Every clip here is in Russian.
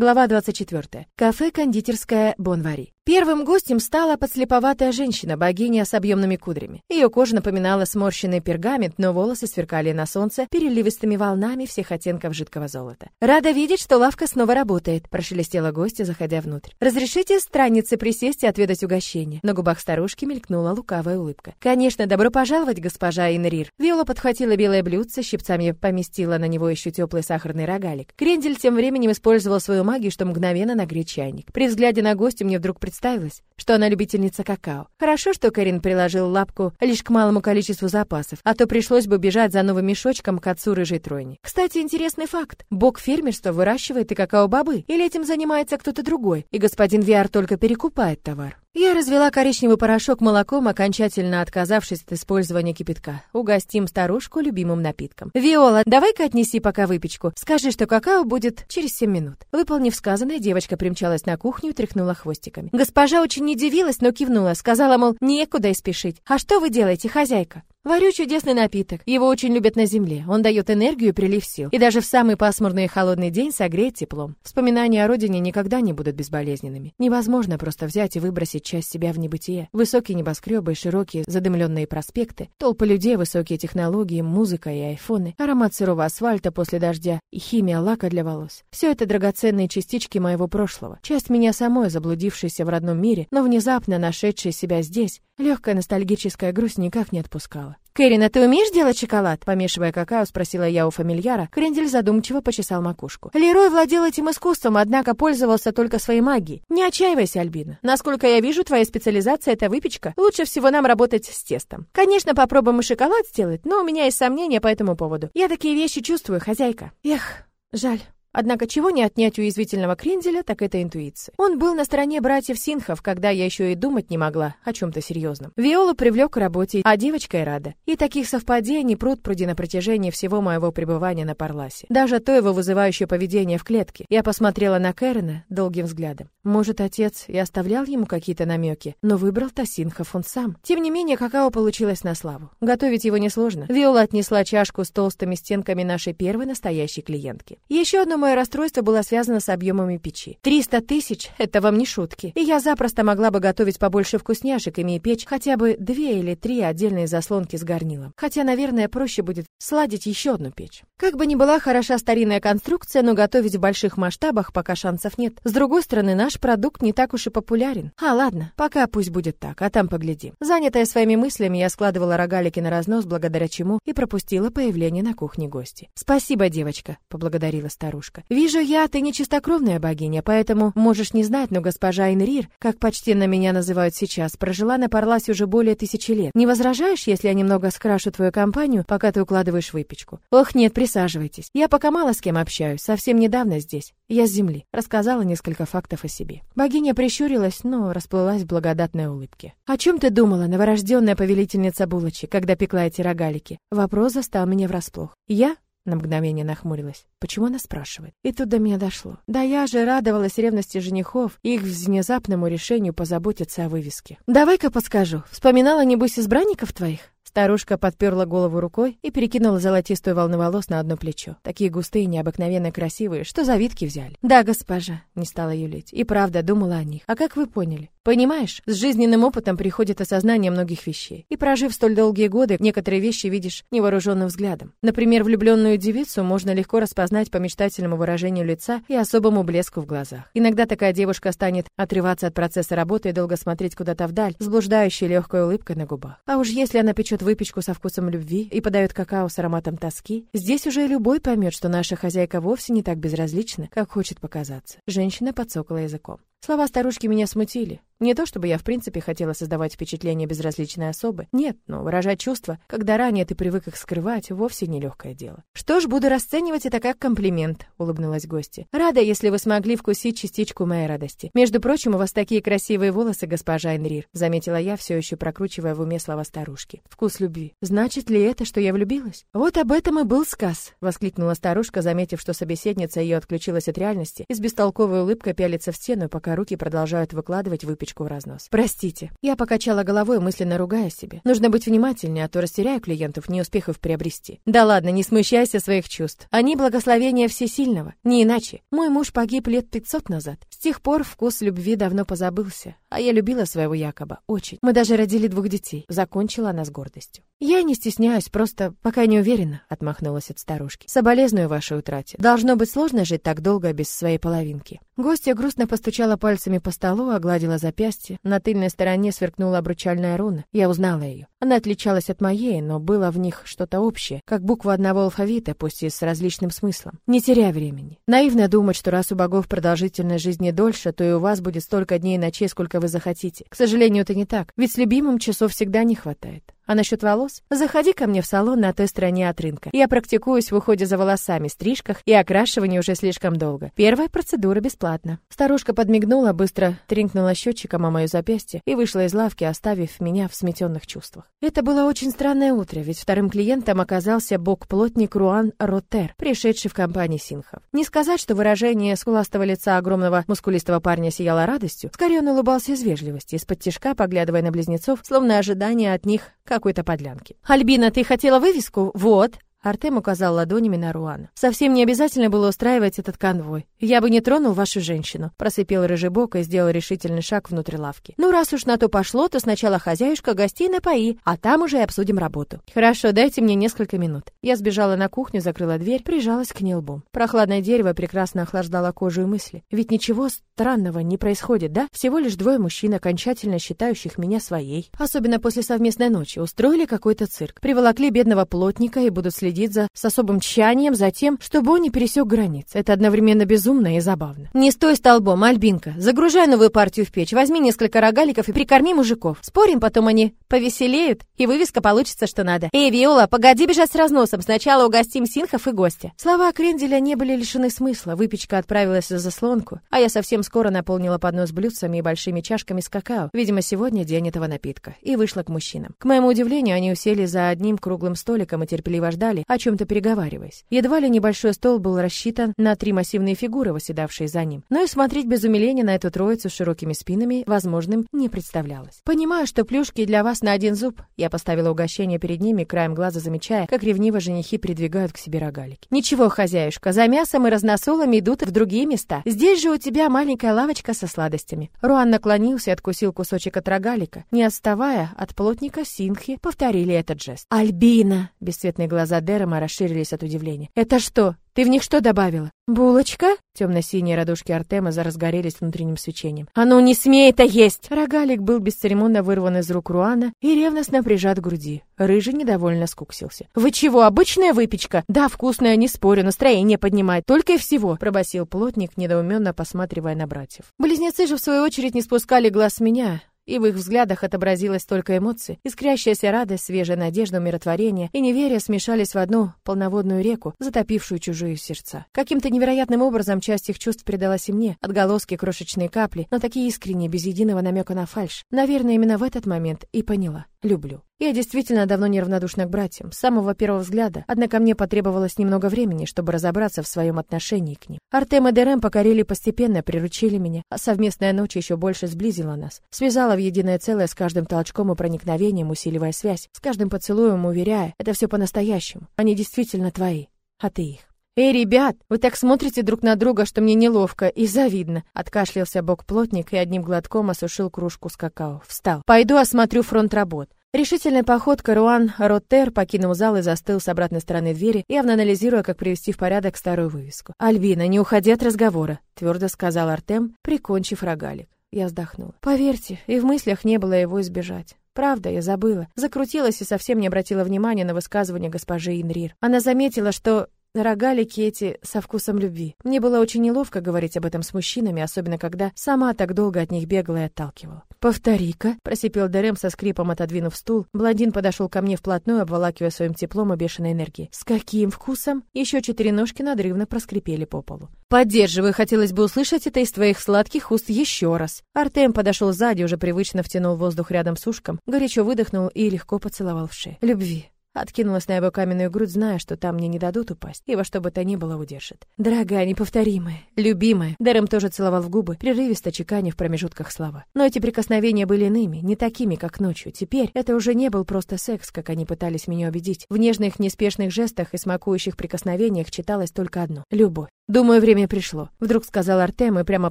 Глава 24. Кафе-кондитерская Бонвари. Первым гостем стала подслеповатая женщина, богиня с объемными кудрями. Ее кожа напоминала сморщенный пергамент, но волосы сверкали на солнце переливистыми волнами всех оттенков жидкого золота. «Рада видеть, что лавка снова работает», — прошелестела гостья, заходя внутрь. «Разрешите странице присесть и отведать угощение?» На губах старушки мелькнула лукавая улыбка. «Конечно, добро пожаловать, госпожа Инрир». Виола подхватила белое блюдце, щипцами поместила на него еще теплый сахарный рогалик. Крендель тем временем использовал свою магию, чтобы мгновенно нагреть чайник. При взгляде на гостю мне вдруг представилось, что она любительница какао. Хорошо, что Карин приложил лапку лишь к малому количеству запасов, а то пришлось бы бежать за новым мешочком к отцу рыжей тройни. Кстати, интересный факт. Бог фермерства выращивает и какао-бобы, или этим занимается кто-то другой, и господин Виар только перекупает товар. Я развела коричневый порошок молоком, окончательно отказавшись от использования кипятка. Угостим старушку любимым напитком. «Виола, давай-ка отнеси пока выпечку. Скажи, что какао будет через семь минут». Выполнив сказанное, девочка примчалась на кухню и тряхнула хвостиками. Госпожа очень не удивилась, но кивнула. Сказала, мол, некуда и спешить. «А что вы делаете, хозяйка?» Варю чудесный напиток. Его очень любят на земле. Он дает энергию и прилив сил. И даже в самый пасмурный и холодный день согреет теплом. Вспоминания о родине никогда не будут безболезненными. Невозможно просто взять и выбросить часть себя в небытие. Высокие небоскребы, широкие задымленные проспекты, толпы людей, высокие технологии, музыка и айфоны, аромат сырого асфальта после дождя и химия лака для волос. Все это драгоценные частички моего прошлого. Часть меня самой, заблудившейся в родном мире, но внезапно нашедшей себя здесь, Легкая ностальгическая грусть никак не отпускала. «Кэрин, а ты умеешь делать шоколад?» Помешивая какао, спросила я у фамильяра. Крендель задумчиво почесал макушку. Лерой владел этим искусством, однако пользовался только своей магией. Не отчаивайся, Альбина. Насколько я вижу, твоя специализация — это выпечка. Лучше всего нам работать с тестом. Конечно, попробуем и шоколад сделать, но у меня есть сомнения по этому поводу. Я такие вещи чувствую, хозяйка. Эх, жаль. Однако чего не отнять у уязвительного кренделя, так это интуиция. Он был на стороне братьев Синхов, когда я еще и думать не могла о чем-то серьезном. Виола привлек к работе, а девочка и рада. И таких совпадений пруд пруди на протяжении всего моего пребывания на Парласе. Даже то его вызывающее поведение в клетке. Я посмотрела на Кэрена долгим взглядом. Может, отец и оставлял ему какие-то намеки, но выбрал-то Синхов он сам. Тем не менее, какао получилось на славу. Готовить его несложно. Виола отнесла чашку с толстыми стенками нашей первой настоящей клиентки. Еще одно мое расстройство было связано с объемами печи. 300 тысяч — это вам не шутки. И я запросто могла бы готовить побольше вкусняшек, имея печь хотя бы две или три отдельные заслонки с горнилом. Хотя, наверное, проще будет сладить еще одну печь. Как бы ни была хороша старинная конструкция, но готовить в больших масштабах пока шансов нет. С другой стороны, наш продукт не так уж и популярен. А, ладно, пока пусть будет так, а там поглядим. Занятая своими мыслями, я складывала рогалики на разнос, благодаря чему и пропустила появление на кухне гости. «Спасибо, девочка», — поблагодарила старушка девушка. «Вижу я, ты не чистокровная богиня, поэтому можешь не знать, но госпожа Инрир, как почти на меня называют сейчас, прожила на Парласе уже более тысячи лет. Не возражаешь, если я немного скрашу твою компанию, пока ты укладываешь выпечку?» «Ох, нет, присаживайтесь. Я пока мало с кем общаюсь, совсем недавно здесь. Я с земли». Рассказала несколько фактов о себе. Богиня прищурилась, но расплылась в благодатной улыбке. «О чем ты думала, новорожденная повелительница булочек, когда пекла эти рогалики?» Вопрос застал меня врасплох. «Я?» На мгновение нахмурилась. Почему она спрашивает? И тут до меня дошло. Да я же радовалась ревности женихов и их внезапному решению позаботиться о вывеске. Давай-ка подскажу. Вспоминала, небось, избранников твоих? Старушка подперла голову рукой и перекинула золотистую волну волос на одно плечо. Такие густые, необыкновенно красивые, что завитки взяли. «Да, госпожа», — не стала юлить. И правда думала о них. «А как вы поняли?» Понимаешь, с жизненным опытом приходит осознание многих вещей. И прожив столь долгие годы, некоторые вещи видишь невооруженным взглядом. Например, влюбленную девицу можно легко распознать по мечтательному выражению лица и особому блеску в глазах. Иногда такая девушка станет отрываться от процесса работы и долго смотреть куда-то вдаль, с блуждающей легкой улыбкой на губах. А уж если она печет выпечку со вкусом любви и подает какао с ароматом тоски, здесь уже любой поймет, что наша хозяйка вовсе не так безразлична, как хочет показаться. Женщина подсокала языком. Слова старушки меня смутили. Не то чтобы я в принципе хотела создавать впечатление безразличной особы. Нет, но выражать чувства, когда ранее ты привык их скрывать, вовсе не легкое дело. Что ж, буду расценивать это как комплимент, улыбнулась гостья. Рада, если вы смогли вкусить частичку моей радости. Между прочим, у вас такие красивые волосы, госпожа Энрир, заметила я, все еще прокручивая в уме слова старушки. Вкус любви. Значит ли это, что я влюбилась? Вот об этом и был сказ, воскликнула старушка, заметив, что собеседница ее отключилась от реальности и с бестолковой улыбкой пялится в стену, пока руки продолжают выкладывать выпечку булочку в разнос. Простите. Я покачала головой, мысленно ругая себе. Нужно быть внимательнее, а то растеряю клиентов, не успев их приобрести. Да ладно, не смущайся своих чувств. Они благословения всесильного. Не иначе. Мой муж погиб лет 500 назад. С тех пор вкус любви давно позабылся. А я любила своего Якоба. Очень. Мы даже родили двух детей. Закончила она с гордостью. Я не стесняюсь, просто пока не уверена, отмахнулась от старушки. Соболезную вашей утрате. Должно быть сложно жить так долго без своей половинки. Гостья грустно постучала пальцами по столу, огладила запястье. На тыльной стороне сверкнула обручальная руна. Я узнала ее. Она отличалась от моей, но было в них что-то общее, как буква одного алфавита, пусть и с различным смыслом. Не теряя времени. Наивно думать, что раз у богов продолжительность жизни дольше, то и у вас будет столько дней и ночей, сколько вы захотите. К сожалению, это не так, ведь с любимым часов всегда не хватает. А насчет волос? Заходи ко мне в салон на той стороне от рынка. Я практикуюсь в уходе за волосами, стрижках и окрашивании уже слишком долго. Первая процедура бесплатна. Старушка подмигнула, быстро тринкнула счетчиком о мое запястье и вышла из лавки, оставив меня в сметенных чувствах. Это было очень странное утро, ведь вторым клиентом оказался бог-плотник Руан Ротер, пришедший в компании Синхов. Не сказать, что выражение скуластого лица огромного мускулистого парня сияло радостью, скорее он улыбался из вежливости, из-под тишка поглядывая на близнецов, словно ожидание от них какой-то подлянки. «Альбина, ты хотела вывеску? Вот!» Артем указал ладонями на Руана. «Совсем не обязательно было устраивать этот конвой. Я бы не тронул вашу женщину», — просыпел рыжебок и сделал решительный шаг внутрь лавки. «Ну, раз уж на то пошло, то сначала хозяюшка гостей напои, а там уже и обсудим работу». «Хорошо, дайте мне несколько минут». Я сбежала на кухню, закрыла дверь, прижалась к ней лбом. Прохладное дерево прекрасно охлаждало кожу и мысли. Ведь ничего странного не происходит, да? Всего лишь двое мужчин, окончательно считающих меня своей. Особенно после совместной ночи. Устроили какой-то цирк. Приволокли бедного плотника и будут следить следит за, с особым тщанием за тем, чтобы он не пересек границ. Это одновременно безумно и забавно. Не стой столбом, Альбинка. Загружай новую партию в печь, возьми несколько рогаликов и прикорми мужиков. Спорим, потом они повеселеют, и вывеска получится, что надо. Эй, Виола, погоди бежать с разносом. Сначала угостим синхов и гостя. Слова Кренделя не были лишены смысла. Выпечка отправилась за заслонку, а я совсем скоро наполнила поднос блюдцами и большими чашками с какао. Видимо, сегодня день этого напитка. И вышла к мужчинам. К моему удивлению, они усели за одним круглым столиком и терпеливо ждали, ждали, о чем-то переговариваясь. Едва ли небольшой стол был рассчитан на три массивные фигуры, восседавшие за ним. Но и смотреть без умиления на эту троицу с широкими спинами возможным не представлялось. Понимаю, что плюшки для вас на один зуб. Я поставила угощение перед ними, краем глаза замечая, как ревниво женихи придвигают к себе рогалики. Ничего, хозяюшка, за мясом и разносолами идут в другие места. Здесь же у тебя маленькая лавочка со сладостями. Руан наклонился и откусил кусочек от рогалика. Не отставая от плотника Синхи, повторили этот жест. «Альбина!» Бесцветные глаза Дерема расширились от удивления. «Это что? Ты в них что добавила? Булочка?» Темно-синие радужки Артема заразгорелись внутренним свечением. «А ну не смей это есть!» Рогалик был бесцеремонно вырван из рук Руана и ревностно прижат к груди. Рыжий недовольно скуксился. «Вы чего, обычная выпечка?» «Да, вкусная, не спорю, настроение поднимает. Только и всего», — пробасил плотник, недоуменно посматривая на братьев. Близнецы же, в свою очередь, не спускали глаз с меня, и в их взглядах отобразилась только эмоции. Искрящаяся радость, свежая надежда, умиротворение и неверие смешались в одну полноводную реку, затопившую чужие сердца. Каким-то невероятным образом часть их чувств передалась и мне, отголоски, крошечные капли, но такие искренние, без единого намека на фальшь. Наверное, именно в этот момент и поняла. Люблю. Я действительно давно неравнодушна к братьям, с самого первого взгляда, однако мне потребовалось немного времени, чтобы разобраться в своем отношении к ним. Артем и Дерем покорили постепенно, приручили меня, а совместная ночь еще больше сблизила нас, связала в единое целое с каждым толчком и проникновением, усиливая связь, с каждым поцелуем уверяя, это все по-настоящему, они действительно твои, а ты их. «Эй, ребят, вы так смотрите друг на друга, что мне неловко и завидно!» Откашлялся бок-плотник и одним глотком осушил кружку с какао. Встал. «Пойду осмотрю фронт работ. Решительной походкой Руан Роттер покинул зал и застыл с обратной стороны двери, явно анализируя, как привести в порядок старую вывеску. «Альбина, не уходи от разговора», — твердо сказал Артем, прикончив рогалик. Я вздохнула. Поверьте, и в мыслях не было его избежать. Правда, я забыла. Закрутилась и совсем не обратила внимания на высказывание госпожи Инрир. Она заметила, что Рогалики эти со вкусом любви. Мне было очень неловко говорить об этом с мужчинами, особенно когда сама так долго от них бегала и отталкивала. «Повтори-ка», — просипел Дарем со скрипом, отодвинув стул. Блондин подошел ко мне вплотную, обволакивая своим теплом и бешеной энергией. «С каким вкусом?» Еще четыре ножки надрывно проскрипели по полу. «Поддерживаю, хотелось бы услышать это из твоих сладких уст еще раз». Артем подошел сзади, уже привычно втянул воздух рядом с ушком, горячо выдохнул и легко поцеловал в шею. «Любви». Откинулась на его каменную грудь, зная, что там мне не дадут упасть, и во что бы то ни было удержит. Дорогая, неповторимая, любимая. Дэрэм тоже целовал в губы, прерывисто чеканя в промежутках слова. Но эти прикосновения были иными, не такими, как ночью. Теперь это уже не был просто секс, как они пытались меня убедить. В нежных, неспешных жестах и смакующих прикосновениях читалось только одно — любовь. «Думаю, время пришло», — вдруг сказал Артем и прямо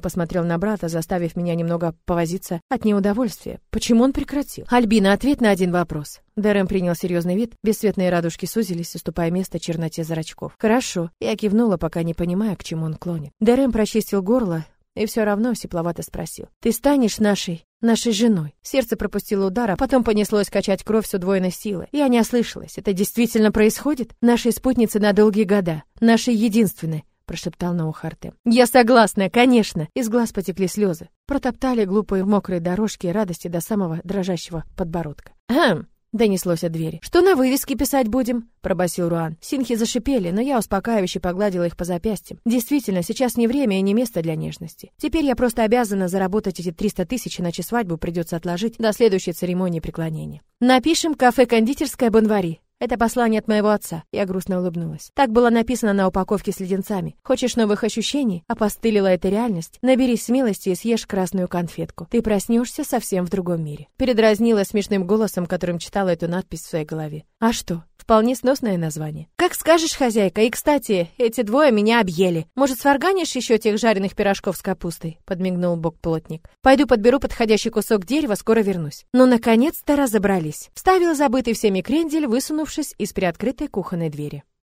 посмотрел на брата, заставив меня немного повозиться от неудовольствия. Почему он прекратил? «Альбина, ответ на один вопрос». Дэрэм принял серьезный вид, бесцветные радужки сузились, уступая место черноте зрачков. «Хорошо». Я кивнула, пока не понимая, к чему он клонит. Дэрэм прочистил горло и все равно сепловато спросил. «Ты станешь нашей нашей женой. Сердце пропустило удар, а потом понеслось качать кровь с удвоенной силой. Я не ослышалась. Это действительно происходит? Нашей спутнице на долгие года. Нашей единственной прошептал на ухо Артем. «Я согласна, конечно!» Из глаз потекли слезы. Протоптали глупые мокрые дорожки радости до самого дрожащего подбородка. «Хм!» Донеслось от двери. «Что на вывеске писать будем?» — пробасил Руан. Синхи зашипели, но я успокаивающе погладила их по запястьям. Действительно, сейчас не время и не место для нежности. Теперь я просто обязана заработать эти 300 тысяч, иначе свадьбу придется отложить до следующей церемонии преклонения. «Напишем кафе-кондитерская Бонвари», это послание от моего отца. Я грустно улыбнулась. Так было написано на упаковке с леденцами. Хочешь новых ощущений? Опостылила эта реальность? Наберись смелости и съешь красную конфетку. Ты проснешься совсем в другом мире. Передразнила смешным голосом, которым читала эту надпись в своей голове. А что? Вполне сносное название. Как скажешь, хозяйка. И, кстати, эти двое меня объели. Может, сварганишь еще тех жареных пирожков с капустой? Подмигнул бог плотник. Пойду подберу подходящий кусок дерева, скоро вернусь. Ну, наконец-то разобрались. Вставил забытый всеми крендель, высунувшись из приоткрытой кухонной двери.